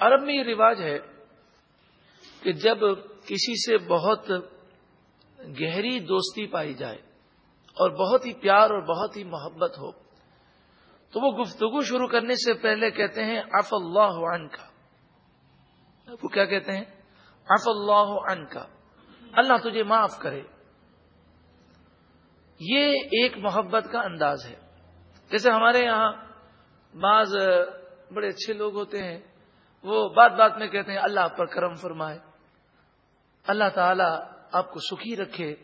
عرب میں یہ رواج ہے کہ جب کسی سے بہت گہری دوستی پائی جائے اور بہت ہی پیار اور بہت ہی محبت ہو، تو وہ گفتگو شروع کرنے سے پہلے کہتے ہیں اف اللہ عن کا وہ کیا کہتے ہیں؟ اف اللہ عن کا اللہ تجھے معاف کرے۔ یہ ایک محبت کا انداز ہے۔ جیسے ہمارے یہاں بعض بڑے اچھے لوگ ہوتے ہیں وہ بات بات میں کہتے ہیں، اللہ آپ پر کرم فرمائے۔ اللہ تعالی آپ کو سکھی رکھے۔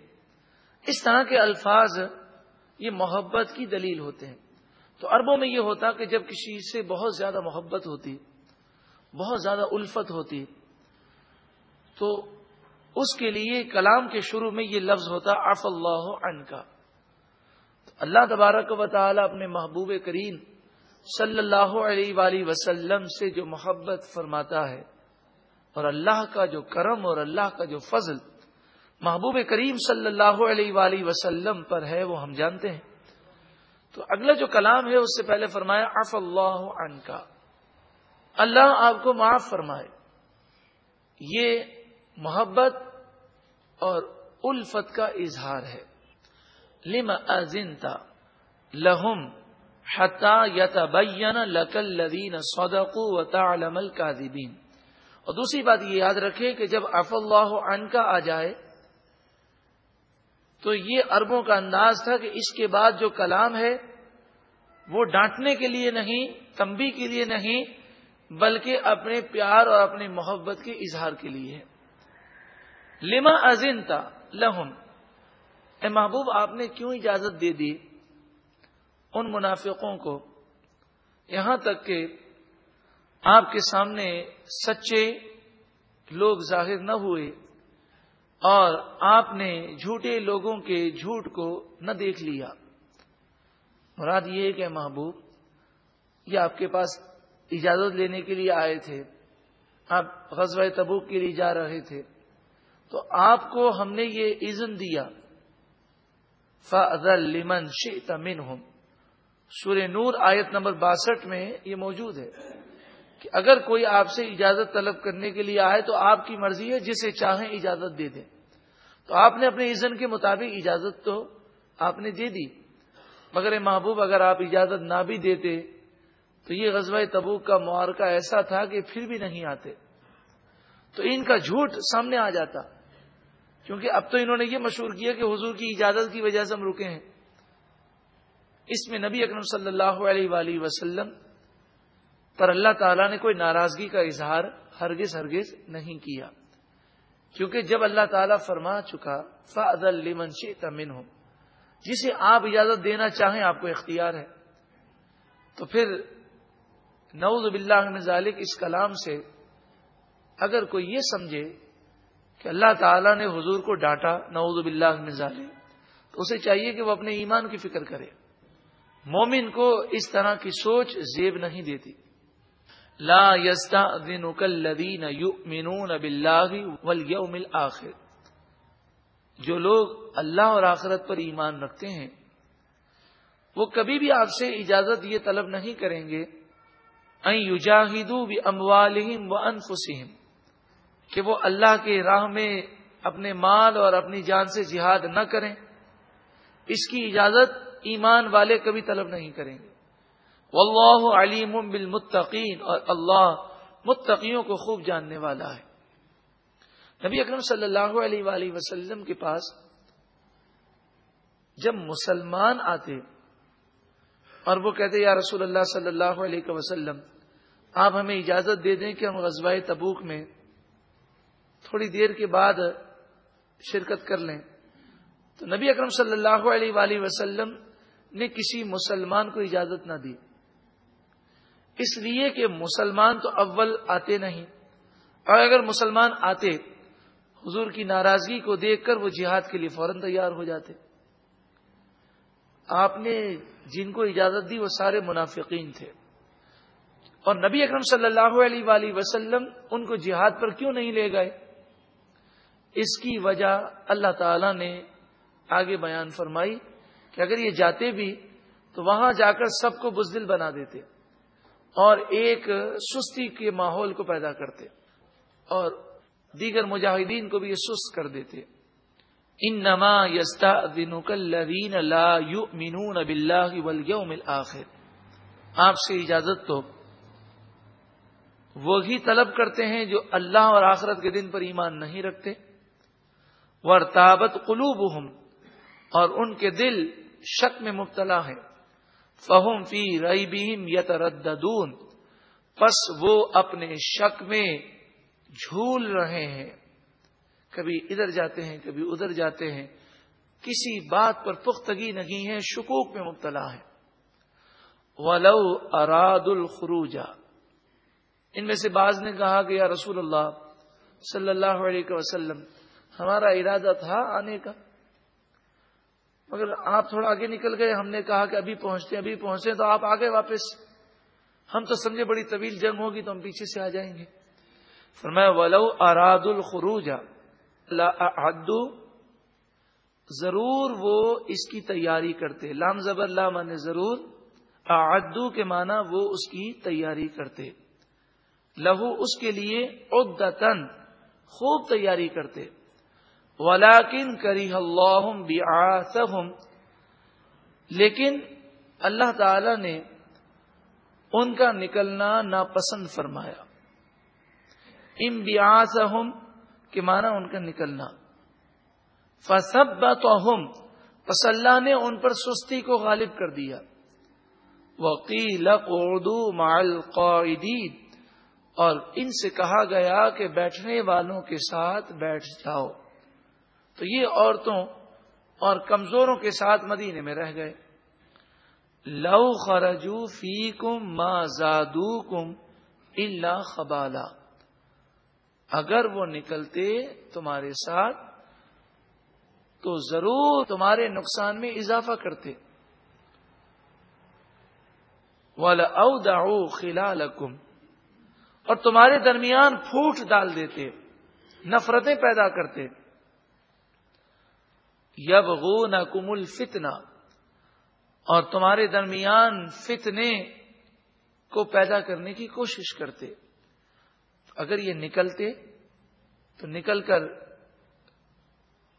اس طرح کے الفاظ یہ محبت کی دلیل ہوتے ہیں۔ تو اربوں میں یہ ہوتا کہ جب کسی سے بہت زیادہ محبت ہوتی، بہت زیادہ الفت ہوتی، تو اس کے لیے کلام کے شروع میں یہ لفظ ہوتا اف اللہ عن کا تو اللہ تبارک و تعالی اپنے محبوب کریم صلی اللہ علیہ وآلہ وسلم سے جو محبت فرماتا ہے اور اللہ کا جو کرم اور اللہ کا جو فضل محبوب کریم صلی اللہ علیہ وآلہ وسلم پر ہے، وہ ہم جانتے ہیں۔ تو اگلا جو کلام ہے، اس سے پہلے فرمایا اف اللہ عن کا اللہ آپ کو معاف فرمائے۔ یہ محبت اور الفت کا اظہار ہے۔ لم ازنتا لہم حتا یتبین لکل لدین صدقوا وتعلم الكاذبین اور دوسری بات یہ یاد رکھے کہ جب اف اللہ عن کا آ جائے، تو یہ اربوں کا انداز تھا کہ اس کے بعد جو کلام ہے، وہ ڈانٹنے کے لیے نہیں تمبی کے لیے نہیں، بلکہ اپنے پیار اور اپنی محبت کے اظہار کے لیے ہے۔ لما ازن تھا لہم۔ اے محبوب، آپ نے کیوں اجازت دے دی؟ ان منافقوں کو یہاں تک کہ آپ کے سامنے سچے لوگ ظاہر نہ ہوئے اور آپ نے جھوٹے لوگوں کے جھوٹ کو نہ دیکھ لیا۔ مراد یہ کہ محبوب، یہ آپ کے پاس اجازت لینے کے لیے آئے تھے۔ آپ غزوہ تبوک کے لیے جا رہے تھے۔ تو آپ کو ہم نے یہ عزن دیا۔ فضل لمن شیت من ہوں سورہ نور آیت نمبر باسٹھ میں یہ موجود ہے کہ اگر کوئی آپ سے اجازت طلب کرنے کے لیے آئے تو آپ کی مرضی ہے جسے چاہیں اجازت دے دیں۔ تو آپ نے اپنے عزن کے مطابق اجازت تو آپ نے دے دی، مگر محبوب اگر آپ اجازت نہ بھی دیتے تو یہ غزوہ تبوک کا معارکہ ایسا تھا کہ پھر بھی نہیں آتے۔ تو ان کا جھوٹ سامنے آ جاتا، کیونکہ اب تو انہوں نے یہ مشہور کیا کہ حضور کی اجازت کی وجہ سے ہم رکے ہیں۔ اس میں نبی اکرم صلی اللہ علیہ وآلہ وسلم پر اللہ تعالیٰ نے کوئی ناراضگی کا اظہار ہرگز ہرگز نہیں کیا۔ کیونکہ جب اللہ تعالیٰ فرما چکا فعد المن تمن ہو جسے آپ اجازت دینا چاہیں، آپ کو اختیار ہے۔ تو پھر نعوذ باللہ من ذالک اس کلام سے اگر کوئی یہ سمجھے کہ اللہ تعالیٰ نے حضور کو ڈانٹا، نعوذ باللہ من ذالک، تو اسے چاہیے کہ وہ اپنے ایمان کی فکر کرے۔ مومن کو اس طرح کی سوچ زیب نہیں دیتی۔ لا يستأذنك الذين يؤمنون بالله واليوم الآخر جو لوگ اللہ اور آخرت پر ایمان رکھتے ہیں، وہ کبھی بھی آپ سے اجازت یہ طلب نہیں کریں گے۔ باموالہم وانفسہم۔ کہ وہ اللہ کے راہ میں اپنے مال اور اپنی جان سے جہاد نہ کریں۔ اس کی اجازت ایمان والے کبھی طلب نہیں کریں گے۔ واللہ علیم بالمتقین، اور اللہ متقیوں کو خوب جاننے والا ہے۔ نبی اکرم صلی اللہ علیہ وآلہ وسلم کے پاس جب مسلمان آتے اور وہ کہتے، یا رسول اللہ صلی اللہ علیہ وسلم، آپ ہمیں اجازت دے دیں کہ ہم غزوہ تبوک میں تھوڑی دیر کے بعد شرکت کر لیں؟ تو نبی اکرم صلی اللہ علیہ وآلہ وسلم نے کسی مسلمان کو اجازت نہ دی۔ اس لیے کہ مسلمان تو اول آتے نہیں۔ اور اگر مسلمان آتے، حضور کی ناراضگی کو دیکھ کر وہ جہاد کے لیے فوراً تیار ہو جاتے۔ آپ نے جن کو اجازت دی وہ سارے منافقین تھے۔ اور نبی اکرم صلی اللہ علیہ وآلہ وسلم ان کو جہاد پر کیوں نہیں لے گئے؟ اس کی وجہ اللہ تعالی نے آگے بیان فرمائی۔ کہ اگر یہ جاتے بھی تو وہاں جا کر سب کو بزدل بنا دیتے اور ایک سستی کے ماحول کو پیدا کرتے اور دیگر مجاہدین کو بھی یہ سست کر دیتے۔ ان نما یستا دن کلین مینون آخر آپ سے اجازت تو وہی طلب کرتے ہیں جو اللہ اور آخرت کے دن پر ایمان نہیں رکھتے۔ ورتابت قلوب اور ان کے دل شک میں مبتلا ہے فہم فی رئی بہم یت پس وہ اپنے شک میں جھول رہے ہیں۔ کبھی ادھر جاتے ہیں، کبھی ادھر جاتے ہیں۔ کسی بات پر پختگی نہیں ہے، شکوک میں مبتلا ہے ولو اراد الخروجا ان میں سے بعض نے کہا کہ یا رسول اللہ صلی اللہ علیہ وسلم، ہمارا ارادہ تھا آنے کا۔ مگر آپ تھوڑا آگے نکل گئے، ہم نے کہا کہ ابھی پہنچتے ابھی پہنچے تو آپ آگے واپس۔ ہم تو سمجھے بڑی طویل جنگ ہوگی تو ہم پیچھے سے آ جائیں گے۔ فرمایا، ولو اراد الخروج ضرور وہ اس کی تیاری کرتے۔ لام زبر لام ضرور۔ اعدو کے معنی وہ اس کی تیاری کرتے۔ لہو اس کے لیے عدتن خوب تیاری کرتے۔ ولاکن کری اللہ لیکن اللہ تعالی نے ان کا نکلنا ناپسند فرمایا۔ ام بیاس کے معنی ان کا نکلنا۔ فسب تو پس اللہ نے ان پر سستی کو غالب کر دیا۔ وکیل اردو مال قائدین اور ان سے کہا گیا کہ بیٹھنے والوں کے ساتھ بیٹھ جاؤ۔ تو یہ عورتوں اور کمزوروں کے ساتھ مدینے میں رہ گئے۔ لو خرجو فی کم ماں زادو کم اللہ خبالا۔ اگر وہ نکلتے تمہارے ساتھ، تو ضرور تمہارے نقصان میں اضافہ کرتے۔ والا او داؤ خلال اور تمہارے درمیان پھوٹ ڈال دیتے، نفرتیں پیدا کرتے۔ یب کمل فتنا اور تمہارے درمیان فتنے کو پیدا کرنے کی کوشش کرتے۔ اگر یہ نکلتے، تو نکل کر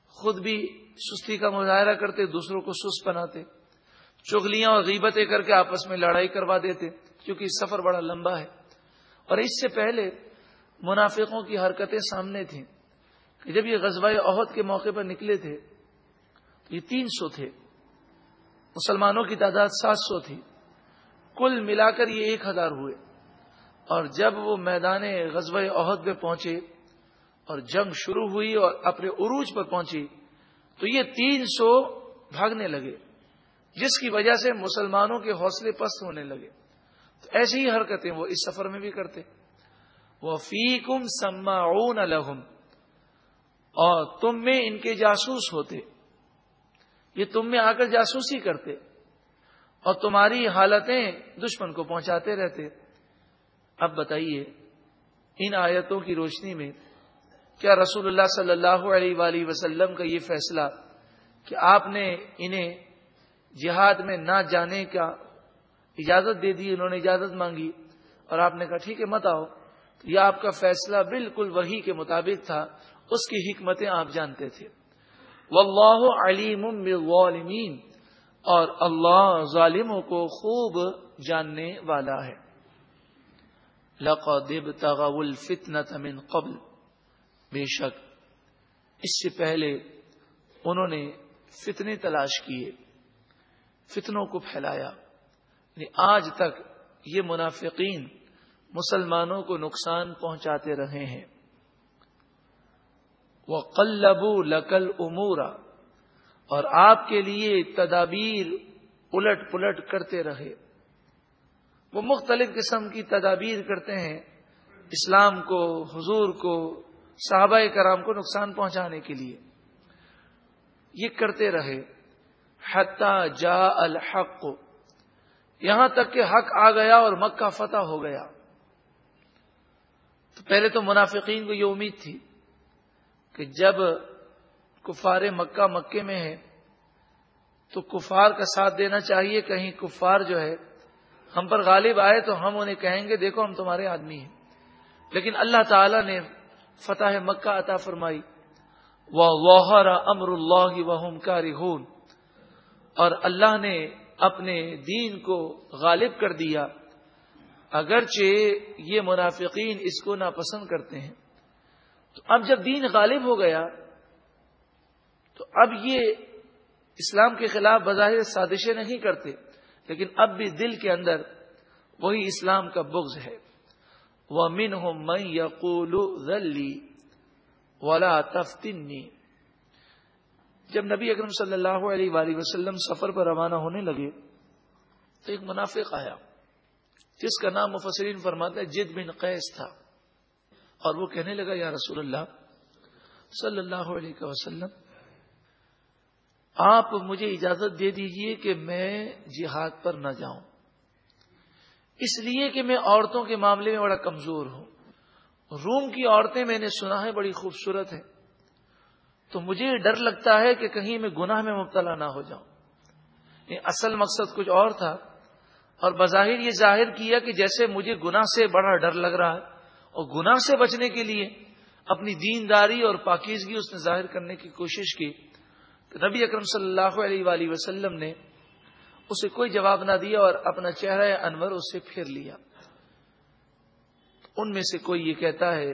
خود بھی سستی کا مظاہرہ کرتے، دوسروں کو سست بناتے۔ چگلیاں اور غیبتیں کر کے آپس میں لڑائی کروا دیتے، کیونکہ سفر بڑا لمبا ہے۔ اور اس سے پہلے منافقوں کی حرکتیں سامنے تھیں کہ جب یہ غزوہ عہد کے موقع پر نکلے تھے یہ تین سو تھے۔ مسلمانوں کی تعداد سات سو تھی۔ کل ملا کر یہ ایک ہزار ہوئے۔ اور جب وہ میدان غزوہ عہد میں پہنچے اور جنگ شروع ہوئی اور اپنے عروج پر پہنچی، تو یہ تین سو بھاگنے لگے، جس کی وجہ سے مسلمانوں کے حوصلے پست ہونے لگے۔ تو ایسی ہی حرکتیں وہ اس سفر میں بھی کرتے۔ وہ فیکم سما لہم۔ اور تم میں ان کے جاسوس ہوتے۔ یہ تم میں آ کر جاسوسی کرتے اور تمہاری حالتیں دشمن کو پہنچاتے رہتے۔ اب بتائیے، ان آیتوں کی روشنی میں کیا رسول اللہ صلی اللہ علیہ وآلہ وسلم کا یہ فیصلہ کہ آپ نے انہیں جہاد میں نہ جانے کا اجازت دے دی، انہوں نے اجازت مانگی اور آپ نے کہا ٹھیک ہے، مت آؤ۔ تو یہ آپ کا فیصلہ بالکل وہی کے مطابق تھا، اس کی حکمتیں آپ جانتے تھے۔ واللہ علیم بالظالمین۔ اور اللہ ظالموں کو خوب جاننے والا ہے۔ لقد ابتغوا الفتنة من قبل۔ بے شک، اس سے پہلے انہوں نے فتنے تلاش کیے، فتنوں کو پھیلایا۔ یعنی آج تک یہ منافقین مسلمانوں کو نقصان پہنچاتے رہے ہیں۔ وہ قلبو لکل امورا اور آپ کے لیے تدابیر الٹ پلٹ کرتے رہے۔ وہ مختلف قسم کی تدابیر کرتے ہیں اسلام کو، حضور کو، صحابہ کرام کو نقصان پہنچانے کے لیے۔ یہ کرتے رہے۔ حتی جا الحق۔ یہاں تک کہ حق آ گیا اور مکہ فتح ہو گیا۔ تو پہلے تو منافقین کو یہ امید تھی۔ کہ جب کفار مکہ مکے میں ہے تو کفار کا ساتھ دینا چاہیے، کہیں کفار جو ہے، ہم پر غالب آئے تو ہم انہیں کہیں گے، دیکھو ہم تمہارے آدمی ہیں۔ لیکن اللہ تعالی نے فتح مکہ عطا فرمائی۔ وہ امر اللہ وحم کا اور اللہ نے اپنے دین کو غالب کر دیا۔ اگرچہ یہ منافقین اس کو ناپسند کرتے ہیں۔ اب جب دین غالب ہو گیا، تو اب یہ اسلام کے خلاف بظاہر سازشیں نہیں کرتے، لیکن اب بھی دل کے اندر وہی اسلام کا بغض ہے۔ وہ من ہو میں یقول ولا تفتنی جب نبی اکرم صلی اللہ علیہ وآلہ وسلم سفر پر روانہ ہونے لگے، تو ایک منافق آیا، جس کا نام مفسرین فرماتا ہے جد بن قیس تھا۔ اور وہ کہنے لگا، یا رسول اللہ، صلی اللہ علیہ وسلم، آپ مجھے اجازت دے دیجیے کہ میں جہاد پر نہ جاؤں۔ اس لیے کہ میں عورتوں کے معاملے میں بڑا کمزور ہوں۔ روم کی عورتیں میں نے سنا ہے، بڑی خوبصورت ہیں۔ تو مجھے ڈر لگتا ہے کہ کہیں میں گناہ میں مبتلا نہ ہو جاؤں۔ یہ اصل مقصد کچھ اور تھا۔ اور بظاہر یہ ظاہر کیا کہ جیسے مجھے گناہ سے بڑا ڈر لگ رہا ہے اور گناہ سے بچنے کے لیے اپنی دینداری اور پاکیزگی اس نے ظاہر کرنے کی کوشش کی تو نبی اکرم صلی اللہ علیہ وآلہ وسلم نے اسے کوئی جواب نہ دیا اور اپنا چہرہ انور اس سے پھیر لیا۔ ان میں سے کوئی یہ کہتا ہے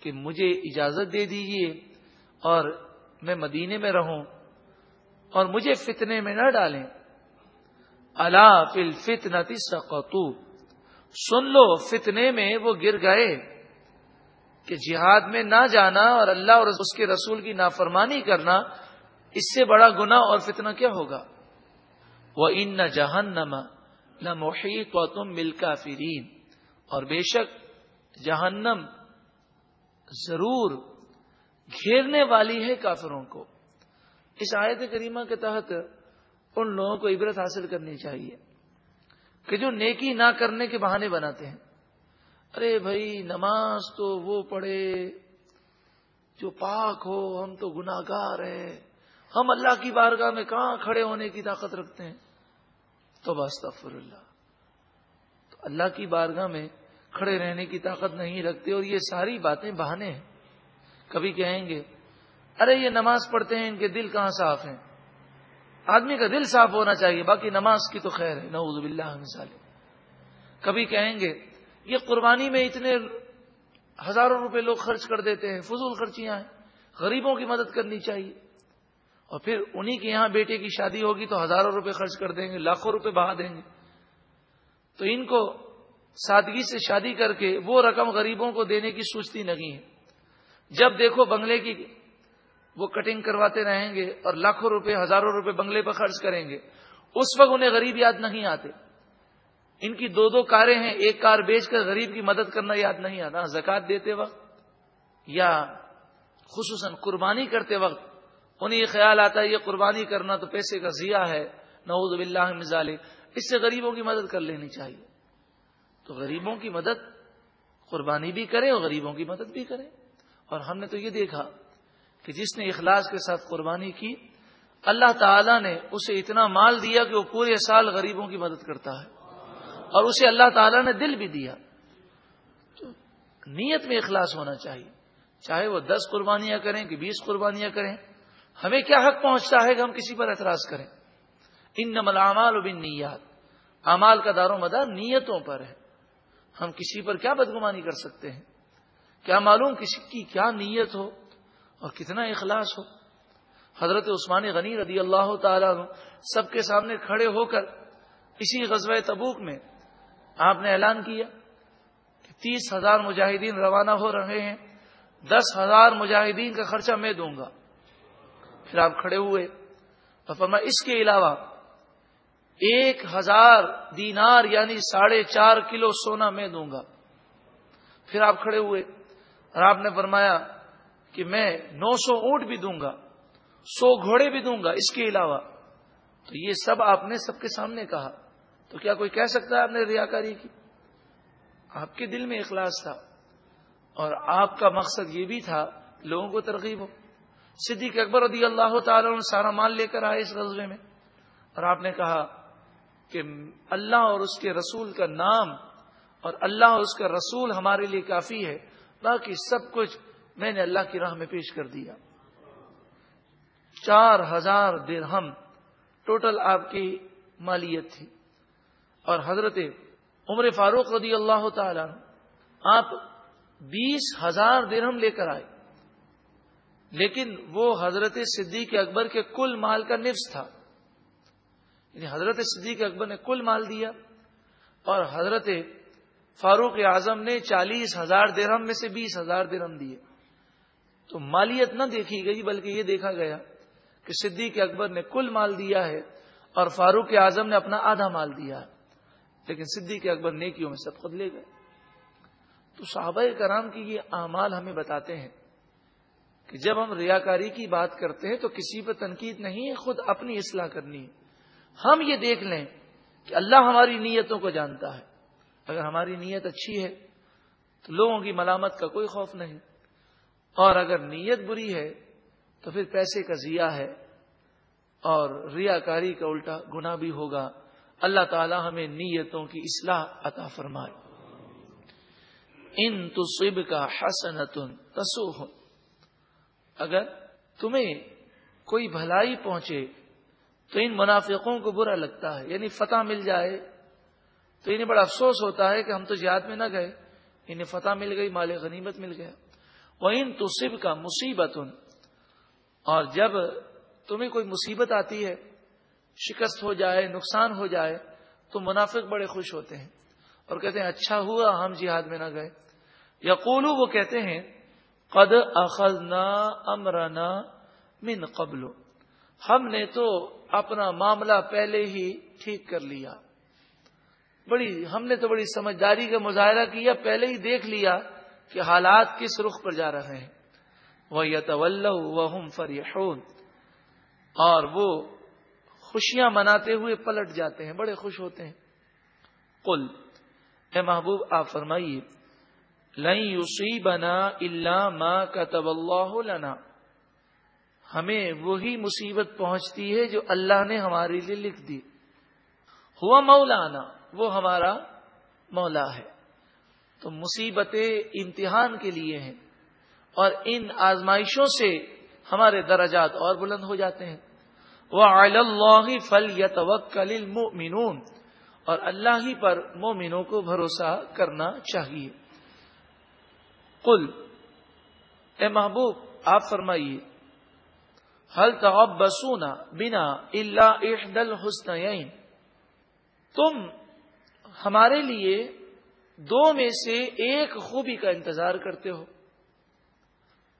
کہ مجھے اجازت دے دیجیے اور میں مدینے میں رہوں اور مجھے فتنے میں نہ ڈالیں۔ اللہ فل فتنا سن لو فتنے میں وہ گر گئے کہ جہاد میں نہ جانا اور اللہ اور اس کے رسول کی نافرمانی کرنا، اس سے بڑا گنا اور فتنہ کیا ہوگا؟ وہ ان نہ جہن نہ محیط و تم مل فرین اور بے شک جہنم ضرور گھیرنے والی ہے کافروں کو۔ اس آیت کریمہ کے تحت ان لوگوں کو عبرت حاصل کرنی چاہیے۔ کہ جو نیکی نہ کرنے کے بہانے بناتے ہیں۔ ارے بھائی، نماز تو وہ پڑھے جو پاک ہو، ہم تو گناگار ہیں۔ ہم اللہ کی بارگاہ میں کہاں کھڑے ہونے کی طاقت رکھتے ہیں؟ تو بس اللہ۔ تو اللہ کی بارگاہ میں کھڑے رہنے کی طاقت نہیں رکھتے اور یہ ساری باتیں بہانے ہیں۔ کبھی کہیں گے، ارے یہ نماز پڑھتے ہیں، ان کے دل کہاں صاف ہیں؟ آدمی کا دل صاف ہونا چاہیے، باقی نماز کی تو خیر ہے۔ نعوذ باللہ مثال کبھی کہیں گے، یہ قربانی میں اتنے ہزاروں روپے لوگ خرچ کر دیتے ہیں، فضول خرچیاں ہیں، غریبوں کی مدد کرنی چاہیے۔ اور پھر انہی کے یہاں بیٹے کی شادی ہوگی تو ہزاروں روپے خرچ کر دیں گے، لاکھوں روپے بہا دیں گے۔ تو ان کو سادگی سے شادی کر کے وہ رقم غریبوں کو دینے کی سوچتی نہیں ہے۔ جب دیکھو بنگلے کی وہ کٹنگ کرواتے رہیں گے اور لاکھوں روپے، ہزاروں روپے بنگلے پر خرچ کریں گے۔ اس وقت انہیں غریب یاد نہیں آتے۔ ان کی دو دو کاریں ہیں، ایک کار بیچ کر غریب کی مدد کرنا یاد نہیں آتا۔ زکات دیتے وقت یا خصوصاً قربانی کرتے وقت انہیں یہ خیال آتا ہے، یہ قربانی کرنا تو پیسے کا ضیاع ہے۔ نعوذ باللہ مزال اس سے غریبوں کی مدد کر لینی چاہیے۔ تو غریبوں کی مدد قربانی بھی کرے اور غریبوں کی مدد بھی کرے اور ہم نے تو یہ دیکھا کہ جس نے اخلاص کے ساتھ قربانی کی، اللہ تعالی نے اسے اتنا مال دیا کہ وہ پورے سال غریبوں کی مدد کرتا ہے۔ اور اسے اللہ تعالی نے دل بھی دیا۔ تو نیت میں اخلاص ہونا چاہیے۔ چاہے وہ دس قربانیاں کریں کہ بیس قربانیاں کریں، ہمیں کیا حق پہنچتا ہے کہ ہم کسی پر اعتراض کریں؟ ان نمل اعمال و بن نیات امال کا دار و مدار نیتوں پر ہے۔ ہم کسی پر کیا بدگمانی کر سکتے ہیں؟ کیا معلوم کسی کی کیا نیت ہو؟ اور کتنا اخلاص ہو۔ حضرت عثمان غنی رضی اللہ تعالی سب کے سامنے کھڑے ہو کر اسی غزوہ تبوک میں آپ نے اعلان کیا کہ تیس ہزار مجاہدین روانہ ہو رہے ہیں، دس ہزار مجاہدین کا خرچہ میں دوں گا۔ پھر آپ کھڑے ہوئے اور فرما اس کے علاوہ ایک ہزار دینار یعنی ساڑھے چار کلو سونا میں دوں گا۔ پھر آپ کھڑے ہوئے اور آپ نے فرمایا کہ میں نو سو اونٹ بھی دوں گا، سو گھوڑے بھی دوں گا اس کے علاوہ۔ تو یہ سب آپ نے سب کے سامنے کہا۔ تو کیا کوئی کہہ سکتا ہے آپ نے ریاکاری کی؟ آپ کے دل میں اخلاص تھا۔ اور آپ کا مقصد یہ بھی تھا، لوگوں کو ترغیب ہو۔ صدیق اکبر رضی اللہ تعالی نے سارا مال لے کر آئے اس غزبے میں۔ اور آپ نے کہا کہ اللہ اور اس کے رسول کا نام اور اللہ اور اس کا رسول ہمارے لیے کافی ہے، باقی سب کچھ میں نے اللہ کی راہ میں پیش کر دیا۔ چار ہزار درہم ٹوٹل آپ کی مالیت تھی۔ اور حضرت عمر فاروق رضی اللہ تعالی آپ بیس ہزار درہم لے کر آئے۔ لیکن وہ حضرت صدیق اکبر کے کل مال کا نفس تھا۔ یعنی حضرت صدیق اکبر نے کل مال دیا اور حضرت فاروق اعظم نے چالیس ہزار درہم میں سے بیس ہزار درہم دیے۔ تو مالیت نہ دیکھی گئی بلکہ یہ دیکھا گیا کہ صدیق اکبر نے کل مال دیا ہے اور فاروق اعظم نے اپنا آدھا مال دیا ہے۔ لیکن صدیق اکبر نیکیوں میں سب خود لے گئے۔ تو صحابہ کرام کی یہ اعمال ہمیں بتاتے ہیں کہ جب ہم ریاکاری کی بات کرتے ہیں تو کسی پہ تنقید نہیں ہے، خود اپنی اصلاح کرنی ہے۔ ہم یہ دیکھ لیں کہ اللہ ہماری نیتوں کو جانتا ہے۔ اگر ہماری نیت اچھی ہے تو لوگوں کی ملامت کا کوئی خوف نہیں۔ اور اگر نیت بری ہے تو پھر پیسے کا ضیاع ہے اور ریاکاری کا الٹا گنا بھی ہوگا۔ اللہ تعالی ہمیں نیتوں کی اصلاح عطا فرمائے۔ ان تصب کا حسنتن تسو اگر تمہیں کوئی بھلائی پہنچے تو ان منافقوں کو برا لگتا ہے یعنی فتح مل جائے۔ تو انہیں بڑا افسوس ہوتا ہے کہ ہم تو یاد میں نہ گئے، انہیں فتح مل گئی، مال غنیمت مل گیا۔ وہ ان تصب کا مصیبت اور جب تمہیں کوئی مصیبت آتی ہے، شکست ہو جائے، نقصان ہو جائے، تو منافق بڑے خوش ہوتے ہیں اور کہتے ہیں اچھا ہوا، ہم جہاد میں نہ گئے۔ یا وہ کہتے ہیں، قد اخذنا امرنا من قبل۔ ہم نے تو اپنا معاملہ پہلے ہی ٹھیک کر لیا۔ بڑی، ہم نے تو بڑی سمجھداری کا مظاہرہ کیا، پہلے ہی دیکھ لیا۔ کہ حالات کس رخ پر جا رہے ہیں۔ وہ یتول وہ فریحون اور وہ خوشیاں مناتے ہوئے پلٹ جاتے ہیں، بڑے خوش ہوتے ہیں۔ کل اے محبوب، آپ فرمائیے لئی بنا اللہ ماں کا لنا۔ ہمیں وہی مصیبت پہنچتی ہے جو اللہ نے ہمارے لیے لکھ دی۔ ہوا مولانا، وہ ہمارا مولا ہے۔ تو مصیبتیں امتحان کے لیے ہیں اور ان آزمائشوں سے ہمارے درجات اور بلند ہو جاتے ہیں۔ وہ اللہ فل یتوکل المؤمنون۔ اور اللہ ہی پر مومنوں کو بھروسہ کرنا چاہیے۔ قل، اے محبوب، آپ فرمائیے حل تب بسونا بنا اللہ احدل حسن تم ہمارے لیے دو میں سے ایک خوبی کا انتظار کرتے ہو۔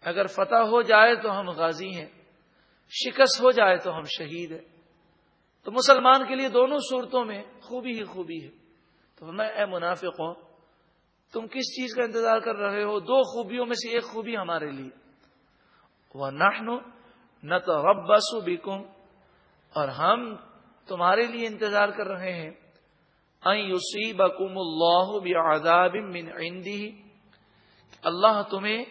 اگر فتح ہو جائے تو ہم غازی ہیں، شکست ہو جائے تو ہم شہید ہیں۔ تو مسلمان کے لیے دونوں صورتوں میں خوبی ہی خوبی ہے۔ تو میں اے منافق ہوں تم کس چیز کا انتظار کر رہے ہو؟ دو خوبیوں میں سے ایک خوبی ہمارے لیے۔ وہ نہ نہ تو رب بسو اور ہم تمہارے لیے انتظار کر رہے ہیں۔ اللہ من اللہ تمہیں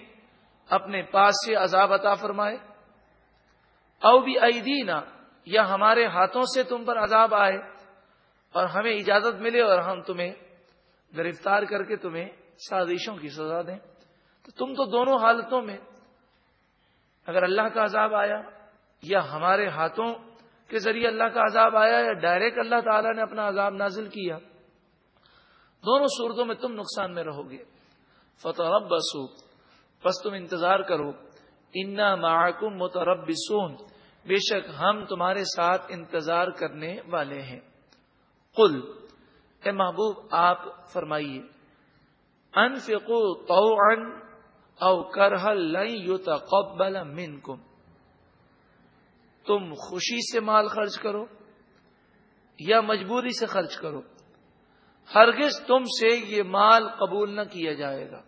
اپنے پاس سے عذاب عطا فرمائے۔ او بھی ایدینا یا ہمارے ہاتھوں سے تم پر عذاب آئے۔ اور ہمیں اجازت ملے اور ہم تمہیں گرفتار کر کے تمہیں سازشوں کی سزا دیں۔ تو تم تو دونوں حالتوں میں اگر اللہ کا عذاب آیا یا ہمارے ہاتھوں کے ذریعے اللہ کا عذاب آیا یا ڈائریکٹ اللہ تعالیٰ نے اپنا عذاب نازل کیا، دونوں صورتوں میں تم نقصان میں رہو گے۔ فتح رب بسو بس تم انتظار کرو۔ انا محکم مترب بے شک ہم تمہارے ساتھ انتظار کرنے والے ہیں۔ قل، اے محبوب، آپ فرمائیے انفقو طوعا او کرہ لن یتقبل منکم تم خوشی سے مال خرچ کرو یا مجبوری سے خرچ کرو۔ ہرگز تم سے یہ مال قبول نہ کیا جائے گا۔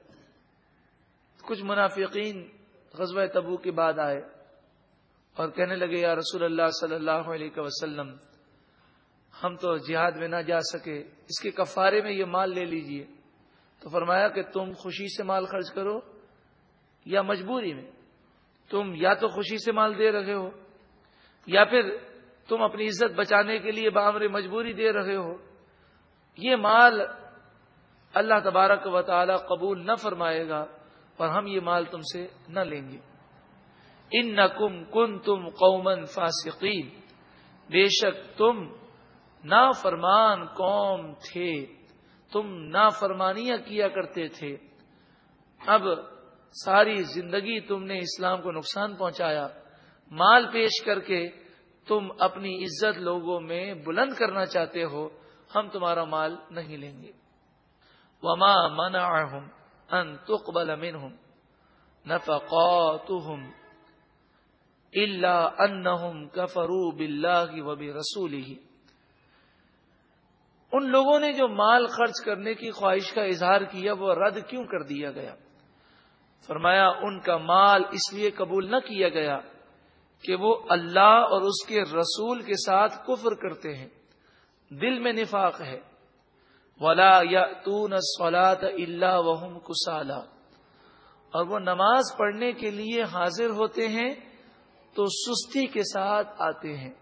کچھ منافقین غزوہ تبو کے بعد آئے اور کہنے لگے، یا رسول اللہ صلی اللہ علیہ وسلم، ہم تو جہاد میں نہ جا سکے، اس کے کفارے میں یہ مال لے لیجیے۔ تو فرمایا کہ تم خوشی سے مال خرچ کرو یا مجبوری میں۔ تم یا تو خوشی سے مال دے رہے ہو یا پھر تم اپنی عزت بچانے کے لیے بامر مجبوری دے رہے ہو، یہ مال اللہ تبارک و تعالی قبول نہ فرمائے گا اور ہم یہ مال تم سے نہ لیں گے۔ ان نہ کم کن تم قومن فاسقین۔ بے شک تم نا فرمان قوم تھے، تم نا فرمانیاں کیا کرتے تھے۔ اب ساری زندگی تم نے اسلام کو نقصان پہنچایا۔ مال پیش کر کے تم اپنی عزت لوگوں میں بلند کرنا چاہتے ہو، ہم تمہارا مال نہیں لیں گے۔ وما منعهم ان تقبل منهم نفقاتهم الا انهم كفروا بالله وبرسوله۔ ان لوگوں نے جو مال خرچ کرنے کی خواہش کا اظہار کیا، وہ رد کیوں کر دیا گیا؟ فرمایا، ان کا مال اس لیے قبول نہ کیا گیا کہ وہ اللہ اور اس کے رسول کے ساتھ کفر کرتے ہیں۔ دل میں نفاق ہے۔ ولا یا سولاد اللہ وحم کسالا اور وہ نماز پڑھنے کے لیے حاضر ہوتے ہیں تو سستی کے ساتھ آتے ہیں۔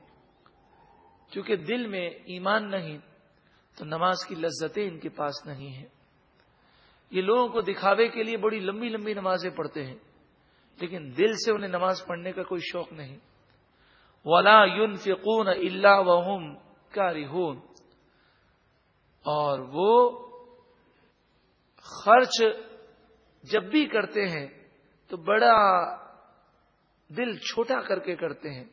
کیونکہ دل میں ایمان نہیں، تو نماز کی لذتیں ان کے پاس نہیں ہیں۔ یہ لوگوں کو دکھاوے کے لیے بڑی لمبی لمبی نمازیں پڑھتے ہیں۔ لیکن دل سے انہیں نماز پڑھنے کا کوئی شوق نہیں۔ ولا یون فکون اللہ وحم اور وہ خرچ جب بھی کرتے ہیں تو بڑا دل چھوٹا کر کے کرتے ہیں،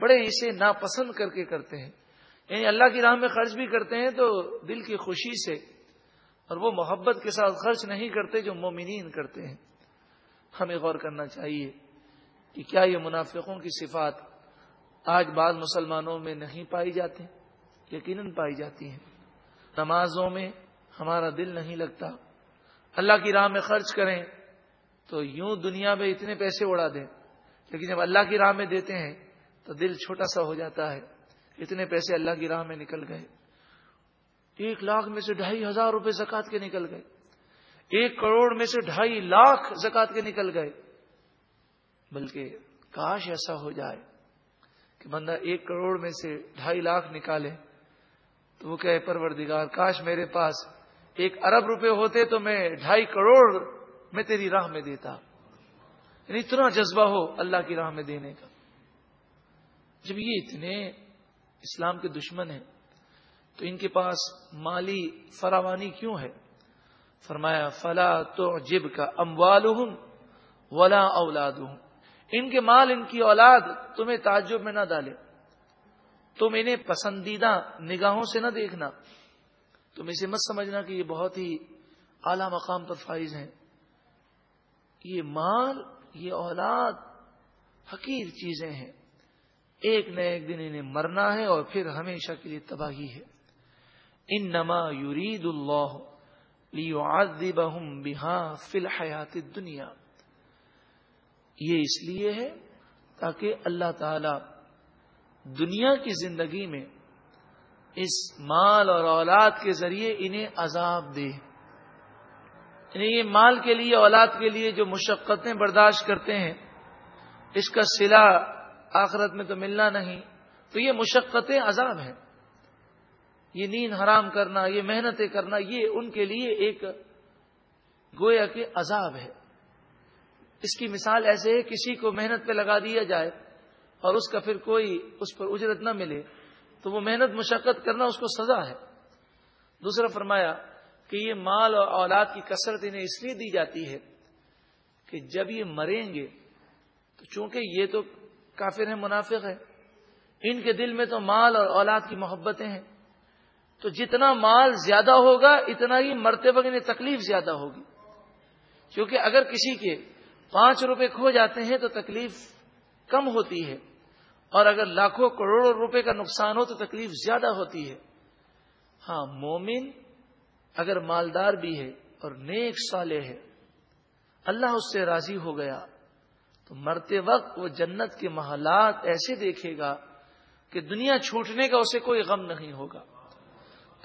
بڑے اسے ناپسند کر کے کرتے ہیں۔ یعنی اللہ کی راہ میں خرچ بھی کرتے ہیں تو دل کی خوشی سے، اور وہ محبت کے ساتھ خرچ نہیں کرتے جو مومنین کرتے ہیں۔ ہمیں غور کرنا چاہیے کہ کیا یہ منافقوں کی صفات آج بعض مسلمانوں میں نہیں پائی جاتی، یقیناً پائی جاتی ہیں۔ نمازوں میں ہمارا دل نہیں لگتا۔ اللہ کی راہ میں خرچ کریں تو یوں دنیا میں اتنے پیسے اڑا دیں۔ لیکن جب اللہ کی راہ میں دیتے ہیں تو دل چھوٹا سا ہو جاتا ہے۔ اتنے پیسے اللہ کی راہ میں نکل گئے۔ ایک لاکھ میں سے ڈھائی ہزار روپے زکات کے نکل گئے۔ ایک کروڑ میں سے ڈھائی لاکھ زکات کے نکل گئے۔ بلکہ کاش ایسا ہو جائے کہ بندہ ایک کروڑ میں سے ڈھائی لاکھ نکالے تو وہ کہ پروردگار، کاش میرے پاس ایک ارب روپے ہوتے تو میں ڈھائی کروڑ میں تیری راہ میں دیتا۔ یعنی اتنا جذبہ ہو اللہ کی راہ میں دینے کا۔ جب یہ اتنے اسلام کے دشمن ہیں، تو ان کے پاس مالی فراوانی کیوں ہے؟ فرمایا، فلا تو جب کا اموال ولا اولاد ان کے مال، ان کی اولاد تمہیں تعجب میں نہ ڈالے۔ تم انہیں پسندیدہ نگاہوں سے نہ دیکھنا۔ تم اسے مت سمجھنا کہ یہ بہت ہی اعلی مقام پر فائز ہیں۔ یہ مال، یہ اولاد حقیر چیزیں ہیں۔ ایک نہ ایک دن انہیں مرنا ہے اور پھر ہمیشہ کے لیے تباہی ہے۔ ان نما یورید اللہ بہا فی الحیات دنیا یہ اس لیے ہے تاکہ اللہ تعالی دنیا کی زندگی میں اس مال اور اولاد کے ذریعے انہیں عذاب دے۔ یعنی یہ مال کے لیے، اولاد کے لیے جو مشقتیں برداشت کرتے ہیں، اس کا سلا آخرت میں تو ملنا نہیں، تو یہ مشقتیں عذاب ہیں۔ یہ نیند حرام کرنا، یہ محنتیں کرنا، یہ ان کے لیے ایک گویا کے عذاب ہے۔ اس کی مثال ایسے ہے، کسی کو محنت پہ لگا دیا جائے اور اس کا پھر کوئی اس پر اجرت نہ ملے، تو وہ محنت مشقت کرنا اس کو سزا ہے۔ دوسرا فرمایا کہ یہ مال اور اولاد کی کثرت انہیں اس لیے دی جاتی ہے کہ جب یہ مریں گے، تو چونکہ یہ تو کافر ہیں، منافق ہے ان کے دل میں تو مال اور اولاد کی محبتیں ہیں۔ تو جتنا مال زیادہ ہوگا، اتنا ہی مرتے وقت انہیں تکلیف زیادہ ہوگی۔ کیونکہ اگر کسی کے پانچ روپے کھو جاتے ہیں تو تکلیف کم ہوتی ہے۔ اور اگر لاکھوں کروڑوں روپے کا نقصان ہو تو تکلیف زیادہ ہوتی ہے۔ ہاں مومن اگر مالدار بھی ہے اور نیک سالے ہے، اللہ اس سے راضی ہو گیا، تو مرتے وقت وہ جنت کے محلات ایسے دیکھے گا کہ دنیا چھوٹنے کا اسے کوئی غم نہیں ہوگا۔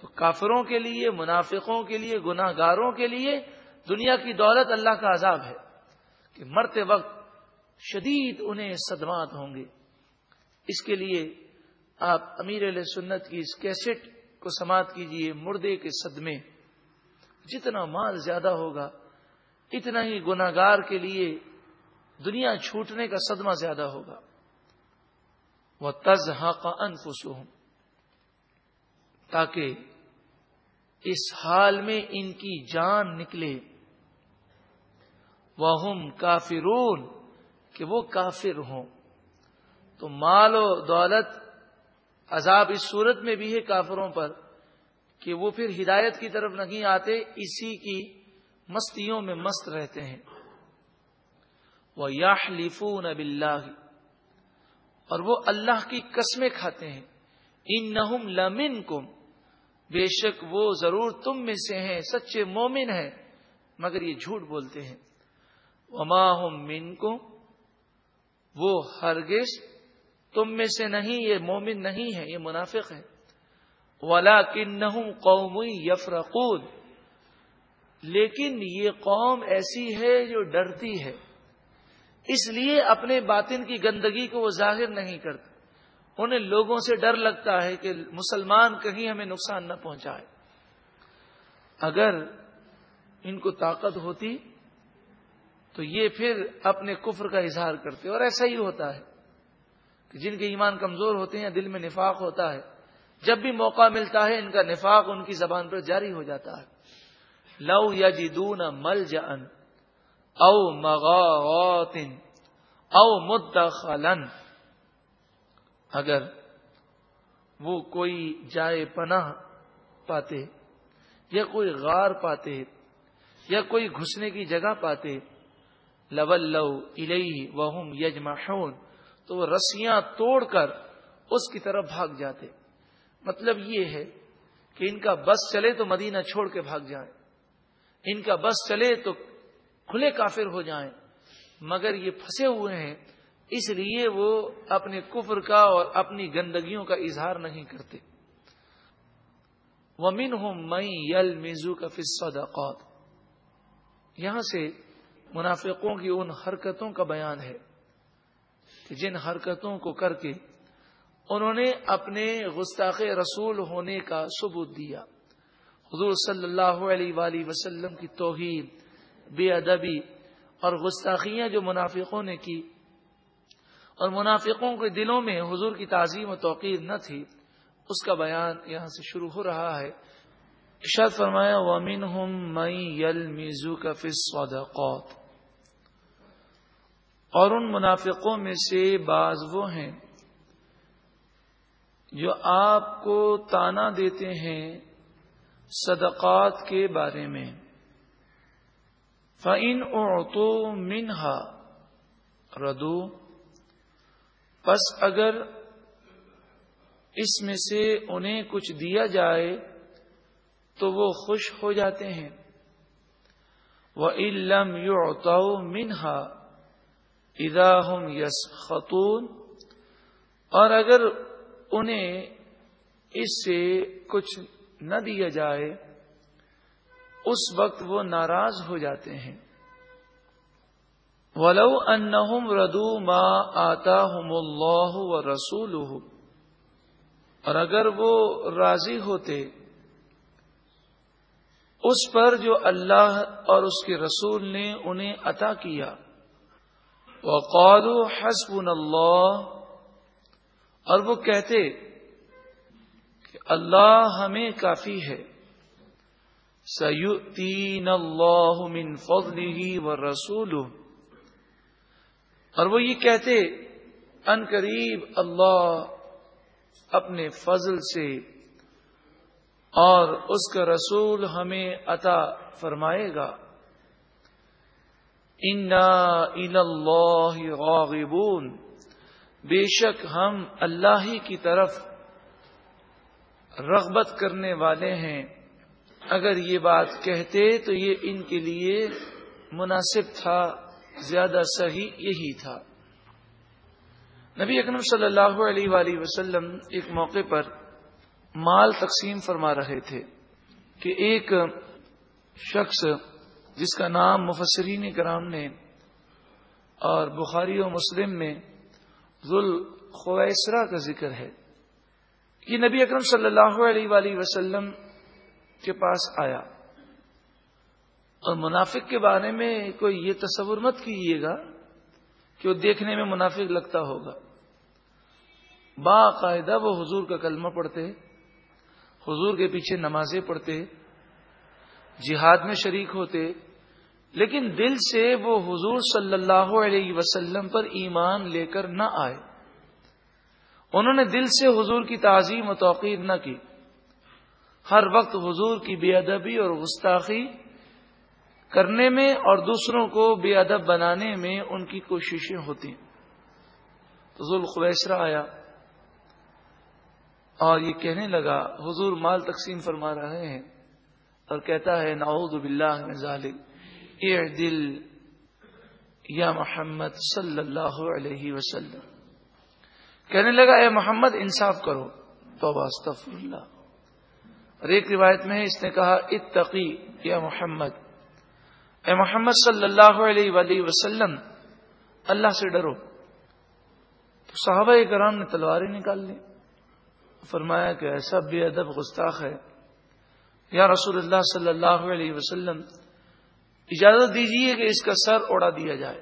تو کافروں کے لیے، منافقوں کے لیے گناہ گاروں کے لیے دنیا کی دولت اللہ کا عذاب ہے کہ مرتے وقت شدید انہیں صدمات ہوں گے۔ اس کے لیے آپ امیر علیہ سنت کی اس کیسٹ کو سماعت کیجیے، مردے کے صدمے۔ جتنا مال زیادہ ہوگا، اتنا ہی گناگار کے لیے دنیا چھوٹنے کا صدمہ زیادہ ہوگا۔ وہ تز کا تاکہ اس حال میں ان کی جان نکلے۔ وہ کافرون، کہ وہ کافر ہوں۔ تو مال و دولت عذاب اس صورت میں بھی ہے کافروں پر، کہ وہ پھر ہدایت کی طرف نہیں آتے، اسی کی مستیوں میں مست رہتے ہیں۔ وہ یاح لیفون اور وہ اللہ کی قسمیں کھاتے ہیں۔ ان نہم لمن کم بے شک وہ ضرور تم میں سے ہیں، سچے مومن ہیں۔ مگر یہ جھوٹ بولتے ہیں۔ وما ہم من کو وہ ہرگز تم میں سے نہیں، یہ مومن نہیں ہے یہ منافق ہے ولا کن قوم یفرقود لیکن یہ قوم ایسی ہے جو ڈرتی ہے۔ اس لیے اپنے باطن کی گندگی کو وہ ظاہر نہیں کرتے۔ انہیں لوگوں سے ڈر لگتا ہے کہ مسلمان کہیں ہمیں نقصان نہ پہنچائے۔ اگر ان کو طاقت ہوتی تو یہ پھر اپنے کفر کا اظہار کرتے، اور ایسا ہی ہوتا ہے کہ جن کے ایمان کمزور ہوتے ہیں، دل میں نفاق ہوتا ہے، جب بھی موقع ملتا ہے ان کا نفاق ان کی زبان پر جاری ہو جاتا ہے۔ لو یا جدون مل جن او مغاوتن او مدخلن اگر وہ کوئی جائے پناہ پاتے یا کوئی غار پاتے یا کوئی گھسنے کی جگہ پاتے لبل لو الئی وہم یجما تو وہ رسیاں توڑ کر اس کی طرف بھاگ جاتے۔ مطلب یہ ہے کہ ان کا بس چلے تو مدینہ چھوڑ کے بھاگ جائیں۔ ان کا بس چلے تو کھلے کافر ہو جائیں۔ مگر یہ پھنسے ہوئے ہیں اس لیے وہ اپنے کفر کا اور اپنی گندگیوں کا اظہار نہیں کرتے۔ ومن ہوں مئی یل میزو کا فصدقات یہاں سے منافقوں کی ان حرکتوں کا بیان ہے کہ جن حرکتوں کو کر کے انہوں نے اپنے گستاخ رسول ہونے کا ثبوت دیا۔ حضور صلی اللہ علیہ وآلہ وسلم کی توحید، بے ادبی اور گستاخیاں جو منافقوں نے کی اور منافقوں کے دلوں میں حضور کی تعظیم و توقیر نہ تھی۔ اس کا بیان یہاں سے شروع ہو رہا ہے۔ ارشاد فرمایا ومن ہوں مئی یل میزو کا اور ان منافقوں میں سے بعض وہ ہیں جو آپ کو تانا دیتے ہیں صدقات کے بارے میں۔ فعن او تو منہا ردو پس اگر اس میں سے انہیں کچھ دیا جائے تو وہ خوش ہو جاتے ہیں۔ وہ علم یو منہا ادا ہم یس خاتون اور اگر انہیں اس سے کچھ نہ دیا جائے، اس وقت وہ ناراض ہو جاتے ہیں۔ ولو انہم ردو ما آتا اللہ و رسول اور اگر وہ راضی ہوتے، اس پر جو اللہ اور اس کے رسول نے انہیں عطا کیا۔ وہ حسب اللہ۔ اور وہ کہتے کہ اللہ ہمیں کافی ہے۔ سیؤتین اللہ من فضلہ و رسول اور وہ یہ کہتے، ان قریب اللہ اپنے فضل سے اور اس کا رسول ہمیں عطا فرمائے گا۔ اللہ غاغبون۔ بے شک ہم اللہ ہی کی طرف رغبت کرنے والے ہیں۔ اگر یہ بات کہتے تو یہ ان کے لیے مناسب تھا۔ زیادہ صحیح یہی تھا۔ نبی اکرم صلی اللہ علیہ وآلہ وسلم ایک موقع پر مال تقسیم فرما رہے تھے کہ ایک شخص جس کا نام مفسرین کرام نے اور بخاری و مسلم میں ذل خویسرا کا ذکر ہے یہ نبی اکرم صلی اللہ علیہ وآلہ وسلم کے پاس آیا۔ اور منافق کے بارے میں کوئی یہ تصور مت کیجیے گا کہ وہ دیکھنے میں منافق لگتا ہوگا۔ باقاعدہ وہ حضور کا کلمہ پڑھتے، حضور کے پیچھے نمازیں پڑھتے، جہاد میں شریک ہوتے، لیکن دل سے وہ حضور صلی اللہ علیہ وسلم پر ایمان لے کر نہ آئے۔ انہوں نے دل سے حضور کی تعظیم و توقیر نہ کی۔ ہر وقت حضور کی بے ادبی اور گستاخی کرنے میں اور دوسروں کو بے ادب بنانے میں ان کی کوششیں ہوتی تو ذوالخویسرا آیا اور یہ کہنے لگا، حضور مال تقسیم فرما رہے ہیں اور کہتا ہے، نعوذ باللہ من ذالک، اعدل یا محمد صلی اللہ علیہ وسلم۔ کہنے لگا، اے محمد، انصاف کرو۔ تو اللہ۔ اور ایک روایت میں اس نے کہا، اتقی یا محمد۔ اے محمد صلی اللہ علیہ وآلہ وسلم، اللہ سے ڈرو۔ تو صحابہ کرام نے تلواریں نکال لی فرمایا کہ ایسا بے ادب گستاخ ہے۔ یا رسول اللہ صلی اللہ علیہ وسلم، اجازت دیجیے کہ اس کا سر اڑا دیا جائے۔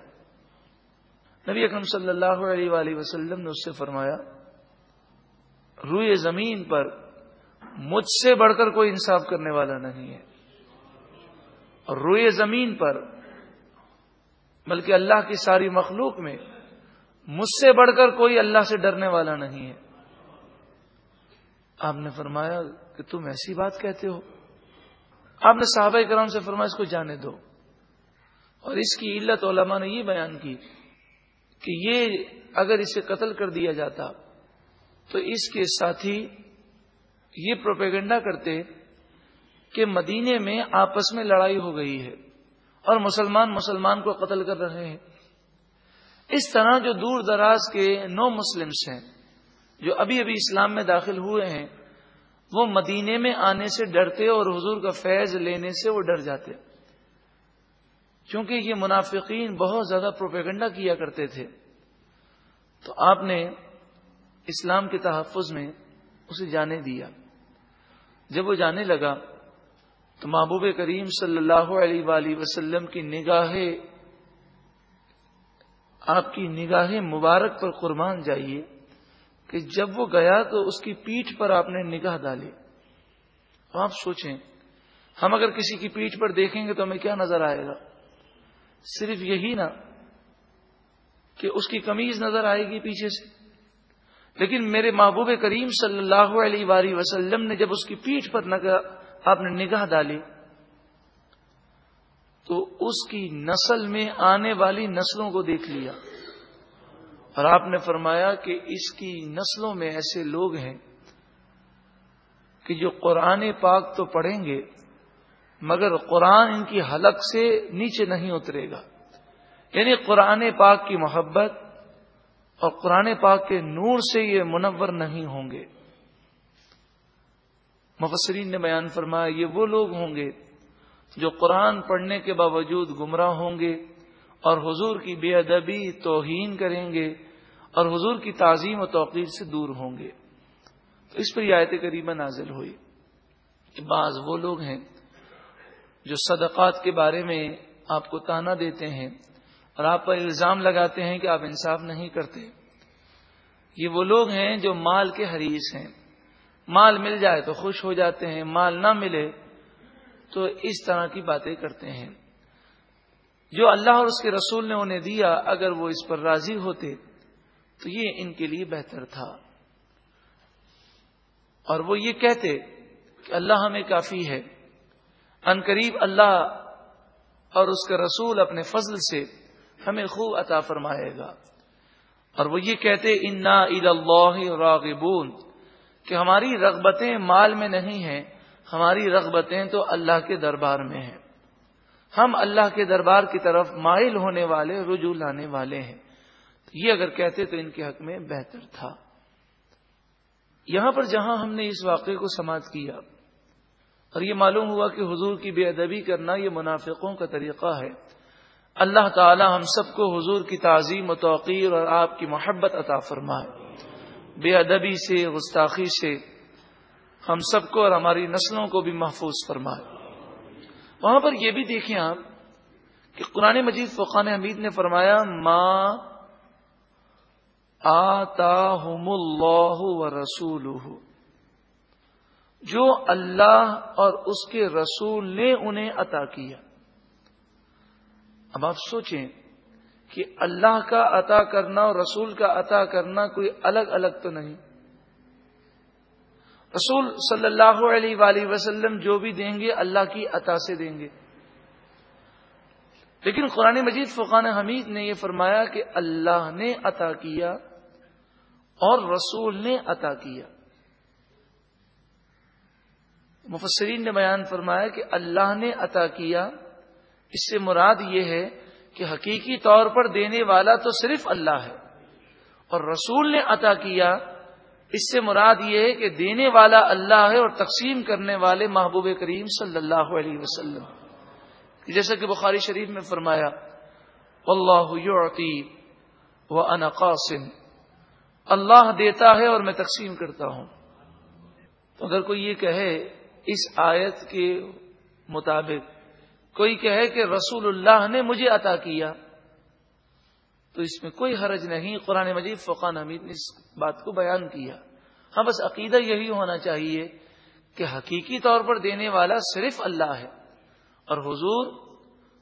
نبی اکرم صلی اللہ علیہ وآلہ وسلم نے اس سے فرمایا، روئے زمین پر مجھ سے بڑھ کر کوئی انصاف کرنے والا نہیں ہے۔ اور روئے زمین پر، بلکہ اللہ کی ساری مخلوق میں مجھ سے بڑھ کر کوئی اللہ سے ڈرنے والا نہیں ہے۔ آپ نے فرمایا کہ تم ایسی بات کہتے ہو۔ آپ نے صحابہ کرام سے فرمایا اس کو جانے دو۔ اور اس کی علت علماء نے یہ بیان کی کہ یہ اگر اسے قتل کر دیا جاتا تو اس کے ساتھی یہ پروپیگنڈا کرتے کہ مدینے میں آپس میں لڑائی ہو گئی ہے اور مسلمان مسلمان کو قتل کر رہے ہیں۔ اس طرح جو دور دراز کے نو مسلمس ہیں، جو ابھی ابھی اسلام میں داخل ہوئے ہیں، وہ مدینے میں آنے سے ڈرتے اور حضور کا فیض لینے سے وہ ڈر جاتے۔ کیونکہ یہ منافقین بہت زیادہ پروپیگنڈا کیا کرتے تھے۔ تو آپ نے اسلام کے تحفظ میں اسے جانے دیا۔ جب وہ جانے لگا تو محبوب کریم صلی اللہ علیہ وآلہ وسلم کی نگاہیں، آپ کی نگاہیں مبارک پر قربان جائیے کہ جب وہ گیا تو اس کی پیٹھ پر آپ نے نگاہ ڈالی۔ اب آپ سوچیں، ہم اگر کسی کی پیٹھ پر دیکھیں گے تو ہمیں کیا نظر آئے گا؟ صرف یہی نا کہ اس کی کمیز نظر آئے گی پیچھے سے۔ لیکن میرے محبوب کریم صلی اللہ علیہ وآلہ وسلم نے جب اس کی پیٹھ پر آپ نے نگاہ ڈالی تو اس کی نسل میں آنے والی نسلوں کو دیکھ لیا اور آپ نے فرمایا کہ اس کی نسلوں میں ایسے لوگ ہیں کہ جو قرآن پاک تو پڑھیں گے، مگر قرآن ان کی حلق سے نیچے نہیں اترے گا۔ یعنی قرآن پاک کی محبت اور قرآن پاک کے نور سے یہ منور نہیں ہوں گے۔ مفسرین نے بیان فرمایا یہ وہ لوگ ہوں گے جو قرآن پڑھنے کے باوجود گمراہ ہوں گے اور حضور کی بے ادبی توہین کریں گے اور حضور کی تعظیم و توقیر سے دور ہوں گے۔ تو اس پر یہ آیت قریبا نازل ہوئی کہ بعض وہ لوگ ہیں جو صدقات کے بارے میں آپ کو تانا دیتے ہیں اور آپ پر الزام لگاتے ہیں کہ آپ انصاف نہیں کرتے۔ یہ وہ لوگ ہیں جو مال کے حریث ہیں۔ مال مل جائے تو خوش ہو جاتے ہیں، مال نہ ملے تو اس طرح کی باتیں کرتے ہیں۔ جو اللہ اور اس کے رسول نے انہیں دیا، اگر وہ اس پر راضی ہوتے تو یہ ان کے لیے بہتر تھا۔ اور وہ یہ کہتے کہ اللہ ہمیں کافی ہے۔ ان قریب اللہ اور اس کا رسول اپنے فضل سے ہمیں خوب عطا فرمائے گا۔ اور وہ یہ کہتے، انا اللہ راغبون کہ ہماری رغبتیں مال میں نہیں ہیں، ہماری رغبتیں تو اللہ کے دربار میں ہیں۔ ہم اللہ کے دربار کی طرف مائل ہونے والے، رجوع لانے والے ہیں۔ یہ اگر کہتے تو ان کے حق میں بہتر تھا۔ یہاں پر جہاں ہم نے اس واقعے کو سماعت کیا، اور یہ معلوم ہوا کہ حضور کی بے ادبی کرنا یہ منافقوں کا طریقہ ہے۔ اللہ تعالی ہم سب کو حضور کی تعظیم و توقیر اور آپ کی محبت عطا فرمائے۔ بے ادبی سے، گستاخی سے ہم سب کو اور ہماری نسلوں کو بھی محفوظ فرمائے۔ وہاں پر یہ بھی دیکھیں آپ کہ قرآن مجید فقان حمید نے فرمایا ماں آتا اللہ و رسول جو اللہ اور اس کے رسول نے انہیں عطا کیا۔ اب آپ سوچیں کہ اللہ کا عطا کرنا اور رسول کا عطا کرنا کوئی الگ الگ تو نہیں۔ رسول صلی اللہ علیہ وآلہ وسلم جو بھی دیں گے، اللہ کی عطا سے دیں گے۔ لیکن قرآن مجید فقان حمید نے یہ فرمایا کہ اللہ نے عطا کیا اور رسول نے عطا کیا۔ مفسرین نے بیان فرمایا کہ اللہ نے عطا کیا۔ اس سے مراد یہ ہے کہ حقیقی طور پر دینے والا تو صرف اللہ ہے۔ اور رسول نے عطا کیا، اس سے مراد یہ ہے کہ دینے والا اللہ ہے اور تقسیم کرنے والے محبوب کریم صلی اللہ علیہ وسلم۔ جیسا کہ بخاری شریف میں فرمایا اللہ و انا قاسم اللہ دیتا ہے اور میں تقسیم کرتا ہوں۔ تو اگر کوئی یہ کہے، اس آیت کے مطابق کوئی کہے کہ رسول اللہ نے مجھے عطا کیا، تو اس میں کوئی حرج نہیں۔ قرآن مجید فقان حمید نے اس بات کو بیان کیا۔ ہاں بس عقیدہ یہی ہونا چاہیے کہ حقیقی طور پر دینے والا صرف اللہ ہے اور حضور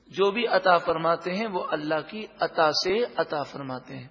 جو بھی عطا فرماتے ہیں، وہ اللہ کی عطا سے عطا فرماتے ہیں۔